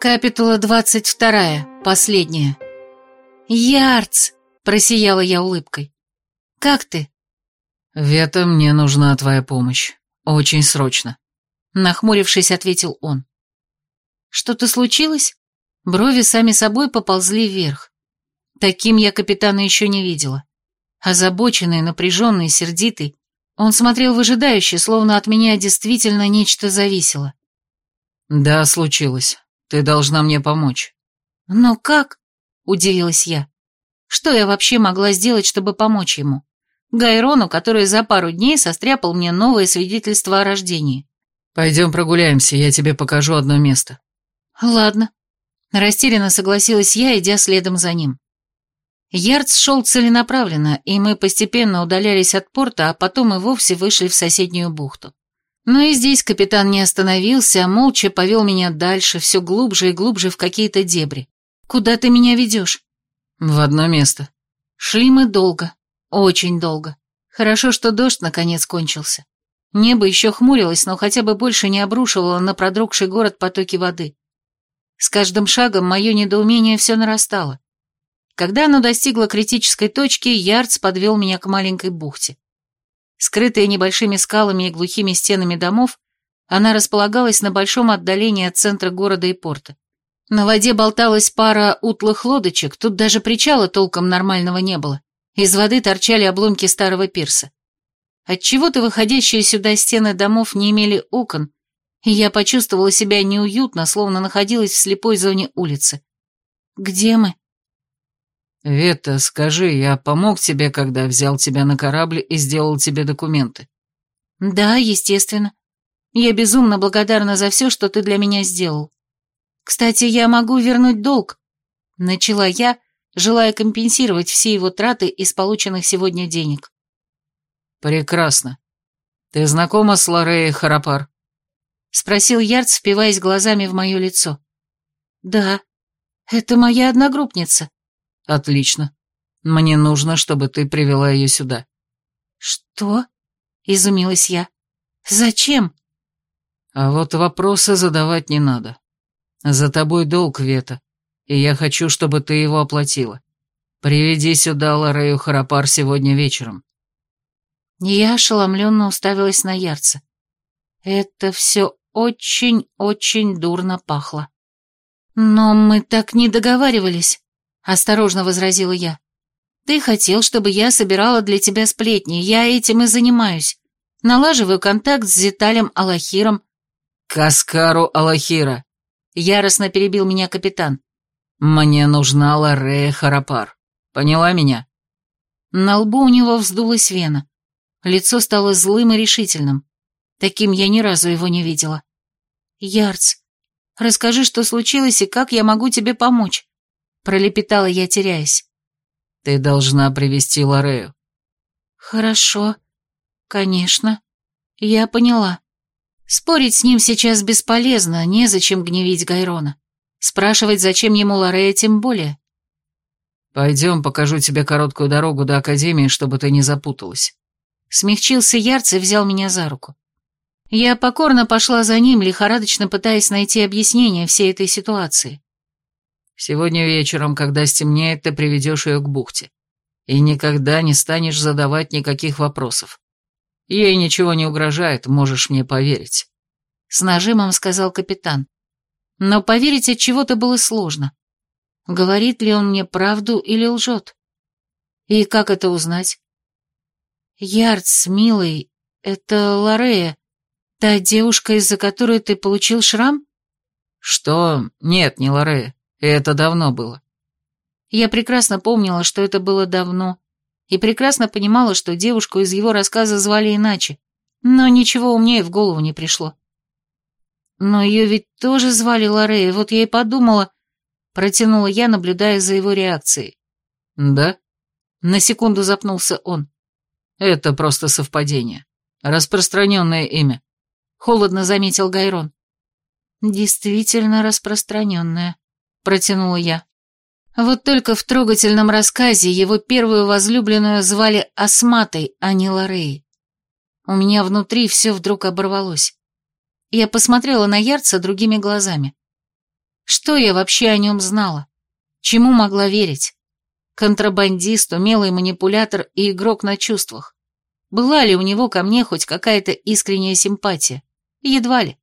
Капитула двадцать вторая, последняя. «Ярц!» — просияла я улыбкой. «Как ты?» «Вета, мне нужна твоя помощь. Очень срочно», — нахмурившись, ответил он. «Что-то случилось?» Брови сами собой поползли вверх. Таким я капитана еще не видела. Озабоченный, напряженный, сердитый, он смотрел выжидающе, словно от меня действительно нечто зависело. «Да, случилось. Ты должна мне помочь». «Но как?» — удивилась я. «Что я вообще могла сделать, чтобы помочь ему? Гайрону, который за пару дней состряпал мне новое свидетельство о рождении». «Пойдем прогуляемся, я тебе покажу одно место». «Ладно». Растерянно согласилась я, идя следом за ним. Ярдс шел целенаправленно, и мы постепенно удалялись от порта, а потом и вовсе вышли в соседнюю бухту. Но и здесь капитан не остановился, а молча повел меня дальше, все глубже и глубже в какие-то дебри. «Куда ты меня ведешь?» «В одно место». Шли мы долго, очень долго. Хорошо, что дождь наконец кончился. Небо еще хмурилось, но хотя бы больше не обрушивало на продрогший город потоки воды. С каждым шагом мое недоумение все нарастало. Когда оно достигло критической точки, Ярдс подвел меня к маленькой бухте. Скрытая небольшими скалами и глухими стенами домов, она располагалась на большом отдалении от центра города и порта. На воде болталась пара утлых лодочек, тут даже причала толком нормального не было. Из воды торчали обломки старого пирса. Отчего-то выходящие сюда стены домов не имели окон, и я почувствовала себя неуютно, словно находилась в слепой зоне улицы. «Где мы?» «Вета, скажи, я помог тебе, когда взял тебя на корабль и сделал тебе документы?» «Да, естественно. Я безумно благодарна за все, что ты для меня сделал. Кстати, я могу вернуть долг», — начала я, желая компенсировать все его траты из полученных сегодня денег. «Прекрасно. Ты знакома с Лореей Харапар?» — спросил Ярд, впиваясь глазами в мое лицо. «Да, это моя одногруппница». «Отлично. Мне нужно, чтобы ты привела ее сюда». «Что?» — изумилась я. «Зачем?» «А вот вопросы задавать не надо. За тобой долг, Вета, и я хочу, чтобы ты его оплатила. Приведи сюда Лорею Харапар сегодня вечером». Я ошеломленно уставилась на Ярца. Это все очень-очень дурно пахло. «Но мы так не договаривались», осторожно возразила я. Ты хотел, чтобы я собирала для тебя сплетни, я этим и занимаюсь. Налаживаю контакт с Зиталем Алахиром. Каскару Алахира. Яростно перебил меня капитан. Мне нужна Ларея Харапар. Поняла меня? На лбу у него вздулась вена. Лицо стало злым и решительным. Таким я ни разу его не видела. Ярц, расскажи, что случилось и как я могу тебе помочь пролепетала я, теряясь. «Ты должна привести Лорею». «Хорошо. Конечно. Я поняла. Спорить с ним сейчас бесполезно, незачем гневить Гайрона. Спрашивать, зачем ему Лорея, тем более». «Пойдем, покажу тебе короткую дорогу до Академии, чтобы ты не запуталась». Смягчился Ярц и взял меня за руку. Я покорно пошла за ним, лихорадочно пытаясь найти объяснение всей этой ситуации. Сегодня вечером, когда стемнеет, ты приведешь ее к бухте. И никогда не станешь задавать никаких вопросов. Ей ничего не угрожает, можешь мне поверить. С нажимом сказал капитан. Но поверить от чего-то было сложно. Говорит ли он мне правду или лжет? И как это узнать? Ярдс, милый, это Лорея, та девушка, из-за которой ты получил шрам? Что? Нет, не Лорея. Это давно было. Я прекрасно помнила, что это было давно, и прекрасно понимала, что девушку из его рассказа звали иначе, но ничего умнее в голову не пришло. Но ее ведь тоже звали Лорея, вот я и подумала, протянула я, наблюдая за его реакцией. Да? На секунду запнулся он. Это просто совпадение. Распространенное имя. Холодно заметил Гайрон. Действительно распространенное протянула я. Вот только в трогательном рассказе его первую возлюбленную звали Асматой, а не Лорей. У меня внутри все вдруг оборвалось. Я посмотрела на Ярца другими глазами. Что я вообще о нем знала? Чему могла верить? Контрабандист, умелый манипулятор и игрок на чувствах. Была ли у него ко мне хоть какая-то искренняя симпатия? Едва ли.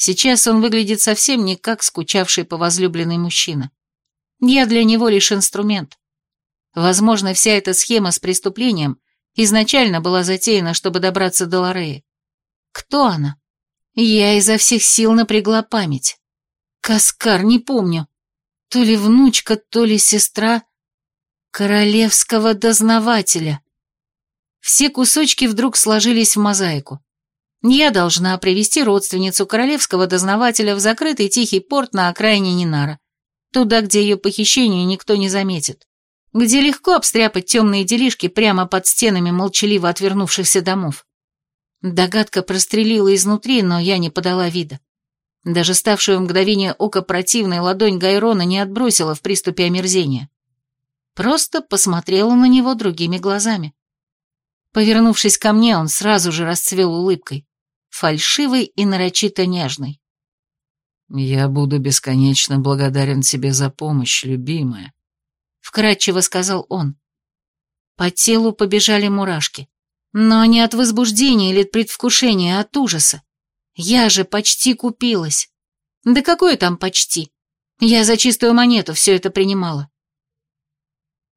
Сейчас он выглядит совсем не как скучавший по возлюбленной мужчина. Я для него лишь инструмент. Возможно, вся эта схема с преступлением изначально была затеяна, чтобы добраться до Лореи. Кто она? Я изо всех сил напрягла память. Каскар, не помню. То ли внучка, то ли сестра королевского дознавателя. Все кусочки вдруг сложились в мозаику. Я должна привести родственницу королевского дознавателя в закрытый тихий порт на окраине Нинара, туда, где ее похищение никто не заметит, где легко обстряпать темные делишки прямо под стенами молчаливо отвернувшихся домов. Догадка прострелила изнутри, но я не подала вида. Даже ставшую в мгновение ока противной ладонь Гайрона не отбросила в приступе омерзения. Просто посмотрела на него другими глазами. Повернувшись ко мне, он сразу же расцвел улыбкой, фальшивой и нарочито нежной. «Я буду бесконечно благодарен тебе за помощь, любимая», — вкратчиво сказал он. По телу побежали мурашки. Но не от возбуждения или от предвкушения, а от ужаса. Я же почти купилась. Да какое там почти? Я за чистую монету все это принимала.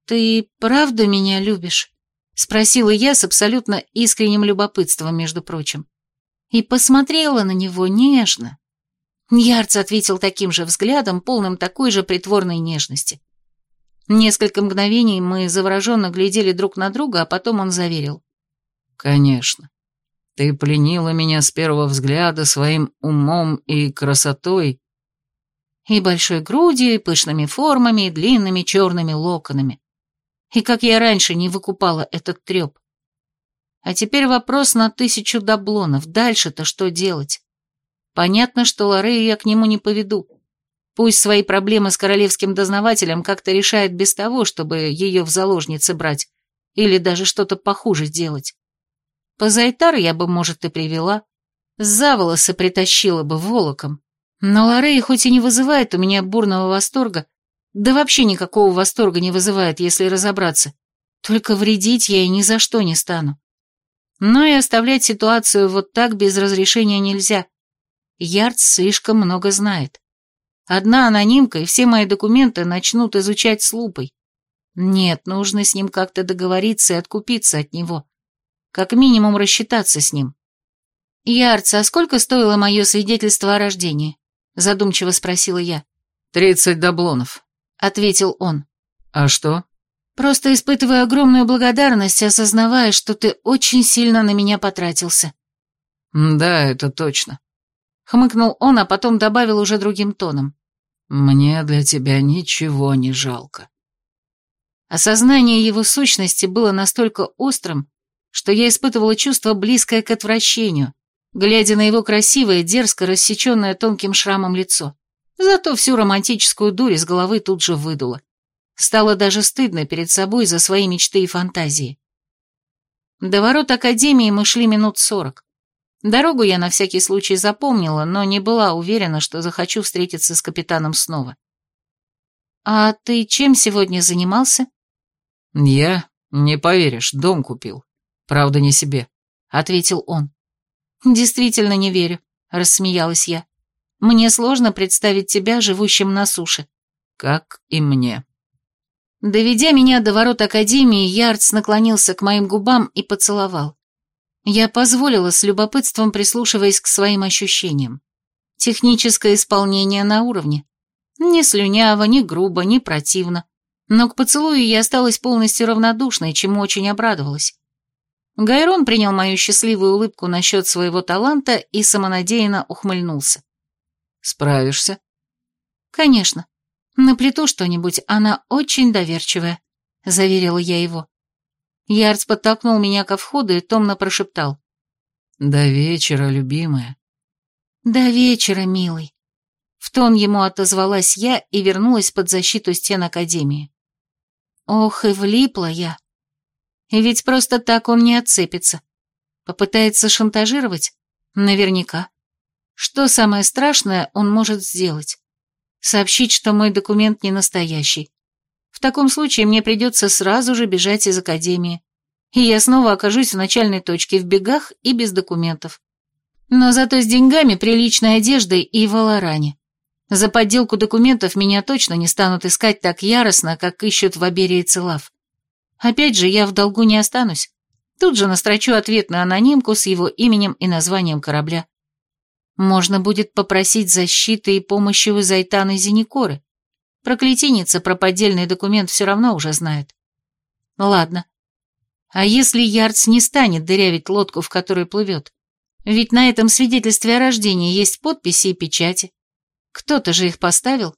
«Ты правда меня любишь?» — спросила я с абсолютно искренним любопытством, между прочим. И посмотрела на него нежно. Ярц ответил таким же взглядом, полным такой же притворной нежности. Несколько мгновений мы завороженно глядели друг на друга, а потом он заверил. «Конечно. Ты пленила меня с первого взгляда своим умом и красотой». И большой грудью, и пышными формами, и длинными черными локонами. И как я раньше не выкупала этот треп. А теперь вопрос на тысячу даблонов. Дальше-то что делать? Понятно, что Лорею я к нему не поведу. Пусть свои проблемы с королевским дознавателем как-то решает без того, чтобы ее в заложницы брать, или даже что-то похуже сделать. По Зайтар я бы, может, и привела, за волосы притащила бы волоком. Но Лорея хоть и не вызывает у меня бурного восторга, да вообще никакого восторга не вызывает, если разобраться. Только вредить я ей ни за что не стану. Но и оставлять ситуацию вот так без разрешения нельзя. Ярд слишком много знает. Одна анонимка, и все мои документы начнут изучать с лупой. Нет, нужно с ним как-то договориться и откупиться от него. Как минимум рассчитаться с ним. «Ярц, а сколько стоило мое свидетельство о рождении?» Задумчиво спросила я. «Тридцать даблонов», ответил он. «А что?» «Просто испытываю огромную благодарность, осознавая, что ты очень сильно на меня потратился». «Да, это точно», — хмыкнул он, а потом добавил уже другим тоном. «Мне для тебя ничего не жалко». Осознание его сущности было настолько острым, что я испытывала чувство, близкое к отвращению, глядя на его красивое, дерзко рассеченное тонким шрамом лицо. Зато всю романтическую дурь из головы тут же выдуло. Стало даже стыдно перед собой за свои мечты и фантазии. До ворот Академии мы шли минут сорок. Дорогу я на всякий случай запомнила, но не была уверена, что захочу встретиться с капитаном снова. «А ты чем сегодня занимался?» «Я? Не поверишь, дом купил. Правда, не себе», — ответил он. «Действительно не верю», — рассмеялась я. Мне сложно представить тебя, живущим на суше. Как и мне. Доведя меня до ворот Академии, Ярдс наклонился к моим губам и поцеловал. Я позволила с любопытством, прислушиваясь к своим ощущениям. Техническое исполнение на уровне. Ни слюняво, ни грубо, ни противно. Но к поцелую я осталась полностью равнодушной, чему очень обрадовалась. Гайрон принял мою счастливую улыбку насчет своего таланта и самонадеянно ухмыльнулся. Справишься? Конечно. Наплету что-нибудь, она очень доверчивая, заверила я его. Ярц подтолкнул меня ко входу и томно прошептал. До вечера, любимая. До вечера, милый. В тон ему отозвалась я и вернулась под защиту стен Академии. Ох, и влипла я. И ведь просто так он не отцепится. Попытается шантажировать? Наверняка. Что самое страшное он может сделать? Сообщить, что мой документ не настоящий. В таком случае мне придется сразу же бежать из академии. И я снова окажусь в начальной точке, в бегах и без документов. Но зато с деньгами, приличной одеждой и в. За подделку документов меня точно не станут искать так яростно, как ищут в Аберии Целав. Опять же, я в долгу не останусь. Тут же настрочу ответ на анонимку с его именем и названием корабля. Можно будет попросить защиты и помощи у Зайтана Зеникоры. Проклятийница про поддельный документ все равно уже знает. Ладно. А если Ярц не станет дырявить лодку, в которой плывет? Ведь на этом свидетельстве о рождении есть подписи и печати. Кто-то же их поставил.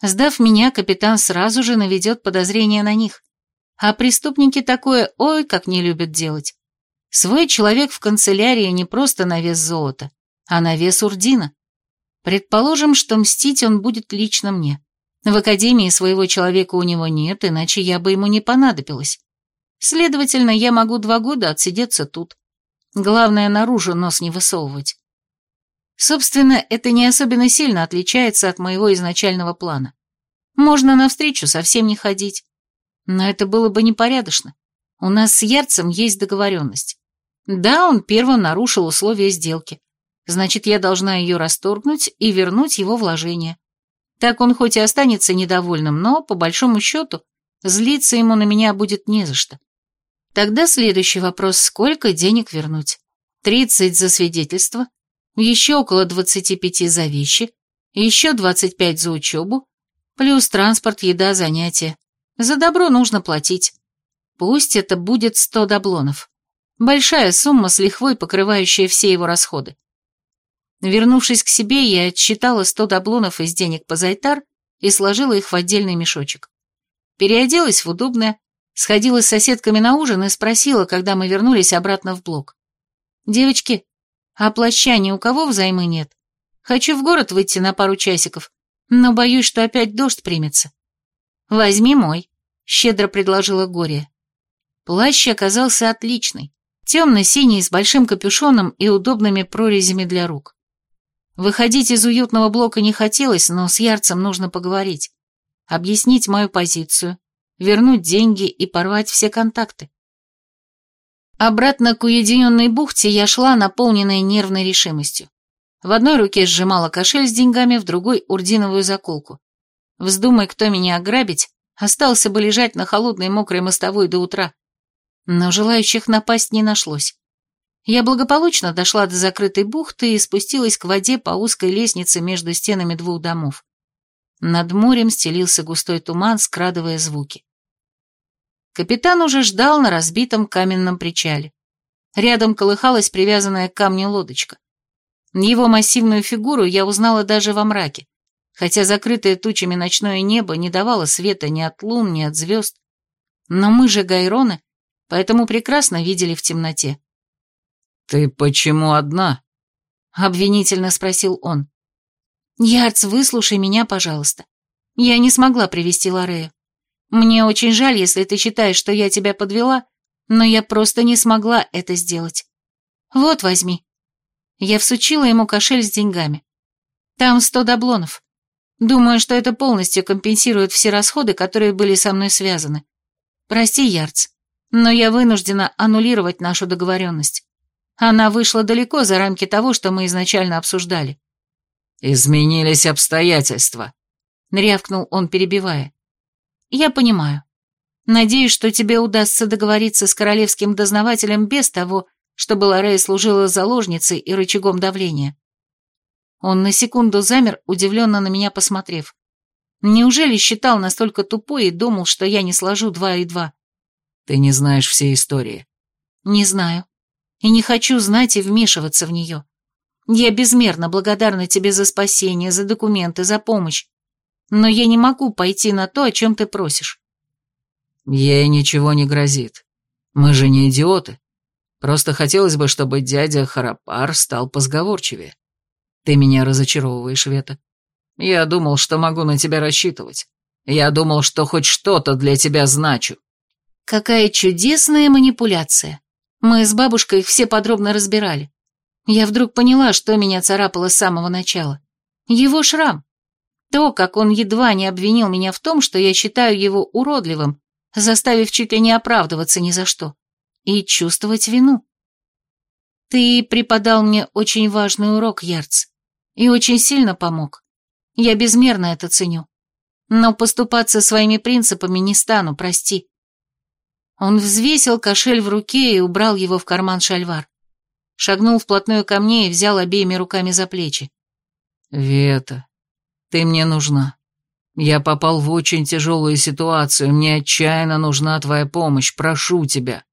Сдав меня, капитан сразу же наведет подозрение на них. А преступники такое ой как не любят делать. Свой человек в канцелярии не просто на вес золота, а на вес урдина. Предположим, что мстить он будет лично мне. В академии своего человека у него нет, иначе я бы ему не понадобилась. Следовательно, я могу два года отсидеться тут. Главное, наружу нос не высовывать. Собственно, это не особенно сильно отличается от моего изначального плана. Можно навстречу совсем не ходить. Но это было бы непорядочно. У нас с Ярцем есть договоренность. Да, он первым нарушил условия сделки. Значит, я должна ее расторгнуть и вернуть его вложение. Так он хоть и останется недовольным, но, по большому счету, злиться ему на меня будет не за что. Тогда следующий вопрос, сколько денег вернуть? Тридцать за свидетельство, еще около 25 за вещи, еще 25 за учебу, плюс транспорт, еда, занятия. За добро нужно платить. Пусть это будет 100 даблонов. Большая сумма с лихвой, покрывающая все его расходы. Вернувшись к себе, я отсчитала 100 даблонов из денег по Зайтар и сложила их в отдельный мешочек. Переоделась в удобное, сходила с соседками на ужин и спросила, когда мы вернулись обратно в блок. «Девочки, а плаща ни у кого взаймы нет. Хочу в город выйти на пару часиков, но боюсь, что опять дождь примется. Возьми мой, щедро предложила Гория. Плащ оказался отличный, темно-синий, с большим капюшоном и удобными прорезями для рук. Выходить из уютного блока не хотелось, но с Ярцем нужно поговорить, объяснить мою позицию, вернуть деньги и порвать все контакты. Обратно к уединенной бухте я шла, наполненная нервной решимостью. В одной руке сжимала кошель с деньгами, в другой — урдиновую заколку. Вздумай, кто меня ограбить, остался бы лежать на холодной мокрой мостовой до утра. Но желающих напасть не нашлось. Я благополучно дошла до закрытой бухты и спустилась к воде по узкой лестнице между стенами двух домов. Над морем стелился густой туман, скрадывая звуки. Капитан уже ждал на разбитом каменном причале. Рядом колыхалась привязанная к камню лодочка. Его массивную фигуру я узнала даже во мраке, хотя закрытое тучами ночное небо не давало света ни от лун, ни от звезд. Но мы же гайроны, поэтому прекрасно видели в темноте. «Ты почему одна?» — обвинительно спросил он. «Ярц, выслушай меня, пожалуйста. Я не смогла привести Лорею. Мне очень жаль, если ты считаешь, что я тебя подвела, но я просто не смогла это сделать. Вот, возьми. Я всучила ему кошель с деньгами. Там сто даблонов. Думаю, что это полностью компенсирует все расходы, которые были со мной связаны. Прости, Ярц, но я вынуждена аннулировать нашу договоренность. Она вышла далеко за рамки того, что мы изначально обсуждали. «Изменились обстоятельства», — рявкнул он, перебивая. Я понимаю. Надеюсь, что тебе удастся договориться с королевским дознавателем без того, чтобы Лорея служила заложницей и рычагом давления. Он на секунду замер, удивленно на меня посмотрев. Неужели считал настолько тупой и думал, что я не сложу два и два? Ты не знаешь всей истории. Не знаю. И не хочу знать и вмешиваться в нее. Я безмерно благодарна тебе за спасение, за документы, за помощь но я не могу пойти на то, о чем ты просишь». «Ей ничего не грозит. Мы же не идиоты. Просто хотелось бы, чтобы дядя Харапар стал позговорчивее. Ты меня разочаровываешь, Вета. Я думал, что могу на тебя рассчитывать. Я думал, что хоть что-то для тебя значу». «Какая чудесная манипуляция. Мы с бабушкой их все подробно разбирали. Я вдруг поняла, что меня царапало с самого начала. Его шрам. То, как он едва не обвинил меня в том, что я считаю его уродливым, заставив чуть ли не оправдываться ни за что, и чувствовать вину. Ты преподал мне очень важный урок, Ярц, и очень сильно помог. Я безмерно это ценю. Но поступаться своими принципами не стану, прости. Он взвесил кошель в руке и убрал его в карман шальвар. Шагнул вплотную ко мне и взял обеими руками за плечи. «Вета, ты мне нужна. Я попал в очень тяжелую ситуацию, мне отчаянно нужна твоя помощь, прошу тебя».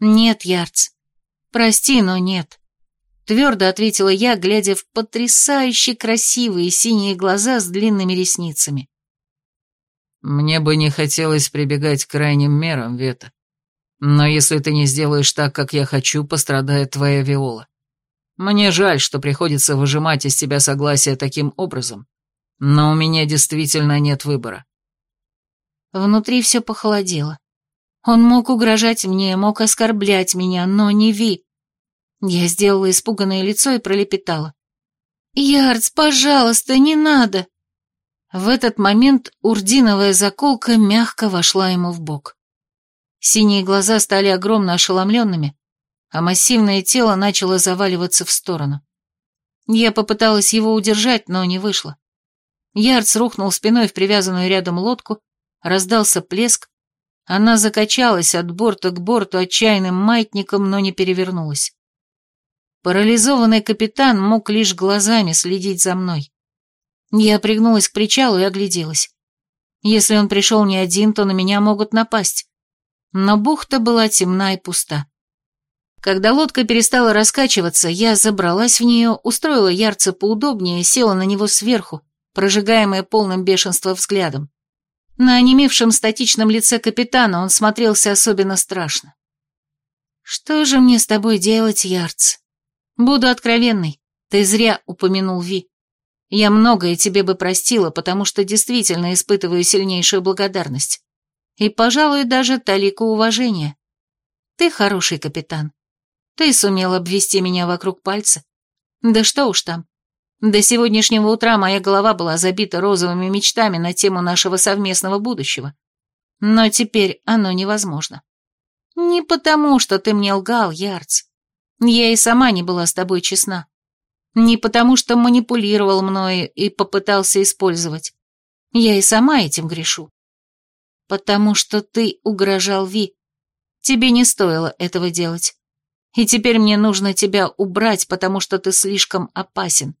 «Нет, Ярц, прости, но нет», — твердо ответила я, глядя в потрясающе красивые синие глаза с длинными ресницами. «Мне бы не хотелось прибегать к крайним мерам, Вета. Но если ты не сделаешь так, как я хочу, пострадает твоя Виола. Мне жаль, что приходится выжимать из тебя согласие таким образом, но у меня действительно нет выбора». Внутри все похолодело. Он мог угрожать мне, мог оскорблять меня, но не Ви. Я сделала испуганное лицо и пролепетала. «Ярц, пожалуйста, не надо!» В этот момент урдиновая заколка мягко вошла ему в бок. Синие глаза стали огромно ошеломленными, а массивное тело начало заваливаться в сторону. Я попыталась его удержать, но не вышло. Ярц рухнул спиной в привязанную рядом лодку, раздался плеск, она закачалась от борта к борту отчаянным маятником, но не перевернулась. Парализованный капитан мог лишь глазами следить за мной. Я пригнулась к причалу и огляделась. Если он пришел не один, то на меня могут напасть. Но бухта была темна и пуста. Когда лодка перестала раскачиваться, я забралась в нее, устроила ярца поудобнее села на него сверху, прожигаемая полным бешенства взглядом. На онемевшем статичном лице капитана он смотрелся особенно страшно. «Что же мне с тобой делать, Ярц? Буду откровенной, ты зря упомянул Ви. Я многое тебе бы простила, потому что действительно испытываю сильнейшую благодарность. И, пожалуй, даже талику уважения. Ты хороший капитан. Ты сумел обвести меня вокруг пальца. Да что уж там. До сегодняшнего утра моя голова была забита розовыми мечтами на тему нашего совместного будущего. Но теперь оно невозможно. Не потому, что ты мне лгал, Ярц. Я и сама не была с тобой честна. Не потому, что манипулировал мною и попытался использовать. Я и сама этим грешу. Потому что ты угрожал Ви. Тебе не стоило этого делать. И теперь мне нужно тебя убрать, потому что ты слишком опасен.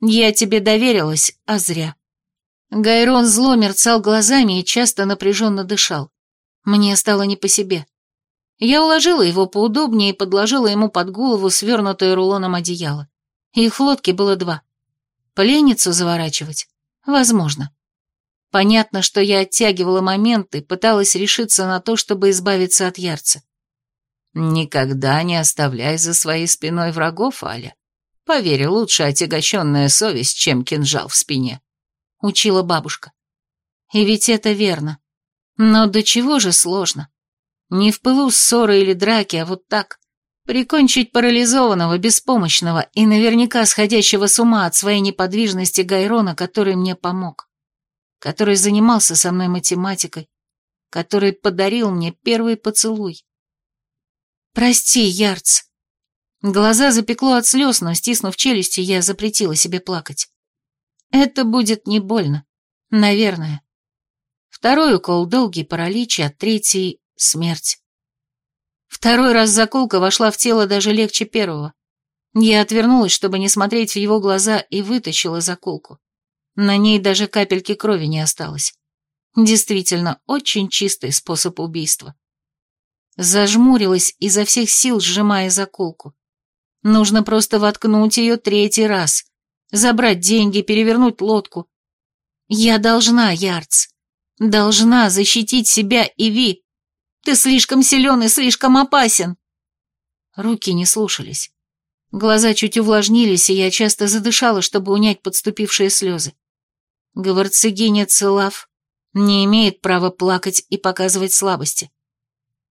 Я тебе доверилась, а зря. Гайрон зло мерцал глазами и часто напряженно дышал. Мне стало не по себе. Я уложила его поудобнее и подложила ему под голову свернутое рулоном одеяло. Их в лодке было два. Пленницу заворачивать? Возможно. Понятно, что я оттягивала моменты, пыталась решиться на то, чтобы избавиться от ярца. Никогда не оставляй за своей спиной врагов, Аля. Поверь, лучше отягощенная совесть, чем кинжал в спине. Учила бабушка. И ведь это верно. Но до чего же сложно? Не в пылу ссоры или драки, а вот так, Прикончить парализованного, беспомощного и наверняка сходящего с ума от своей неподвижности Гайрона, который мне помог, который занимался со мной математикой, который подарил мне первый поцелуй. «Прости, Ярц». Глаза запекло от слез, но, стиснув челюсти, я запретила себе плакать. «Это будет не больно. Наверное. Второй укол — долгий паралич, а третий — смерть. Второй раз заколка вошла в тело даже легче первого. Я отвернулась, чтобы не смотреть в его глаза, и вытащила заколку. На ней даже капельки крови не осталось. Действительно, очень чистый способ убийства. Зажмурилась изо всех сил, сжимая заколку. Нужно просто воткнуть ее третий раз, забрать деньги, перевернуть лодку. Я должна, Ярц, должна защитить себя и Ви. Ты слишком силен и слишком опасен!» Руки не слушались. Глаза чуть увлажнились, и я часто задышала, чтобы унять подступившие слезы. Говорцегиня Целав не имеет права плакать и показывать слабости.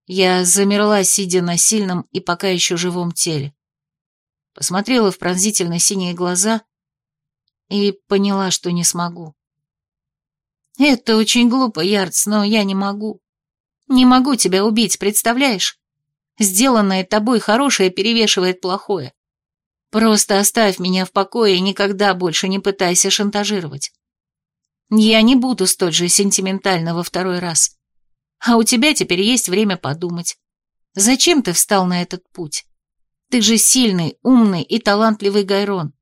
Я замерла, сидя на сильном и пока еще живом теле. Посмотрела в пронзительно синие глаза и поняла, что не смогу. Это очень глупо, Ярц, но я не могу. Не могу тебя убить, представляешь? Сделанное тобой хорошее перевешивает плохое. Просто оставь меня в покое и никогда больше не пытайся шантажировать. Я не буду столь же сентиментальна во второй раз. А у тебя теперь есть время подумать. Зачем ты встал на этот путь? Ты же сильный, умный и талантливый Гайрон.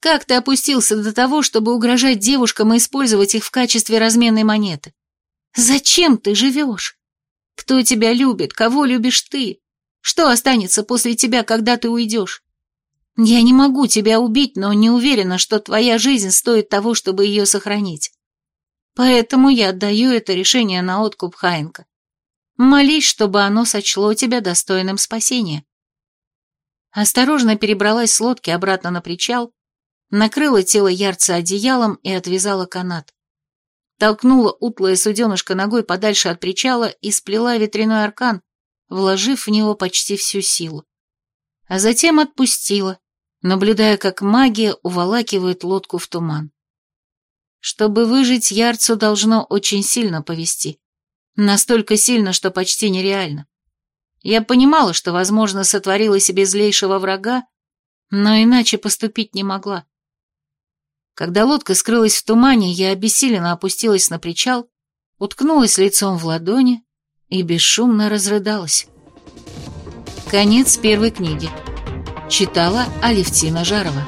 Как ты опустился до того, чтобы угрожать девушкам и использовать их в качестве разменной монеты? Зачем ты живешь? Кто тебя любит? Кого любишь ты? Что останется после тебя, когда ты уйдешь? Я не могу тебя убить, но не уверена, что твоя жизнь стоит того, чтобы ее сохранить. Поэтому я отдаю это решение на откуп Хаенка. Молись, чтобы оно сочло тебя достойным спасения. Осторожно перебралась с лодки обратно на причал, накрыла тело ярца одеялом и отвязала канат. Толкнула утлое суденышко ногой подальше от причала и сплела ветряной аркан, вложив в него почти всю силу. А затем отпустила, наблюдая, как магия уволакивает лодку в туман. Чтобы выжить, ярцу должно очень сильно повести. Настолько сильно, что почти нереально. Я понимала, что, возможно, сотворила себе злейшего врага, но иначе поступить не могла. Когда лодка скрылась в тумане, я обессиленно опустилась на причал, уткнулась лицом в ладони и бесшумно разрыдалась. Конец первой книги. Читала Алевтина Жарова.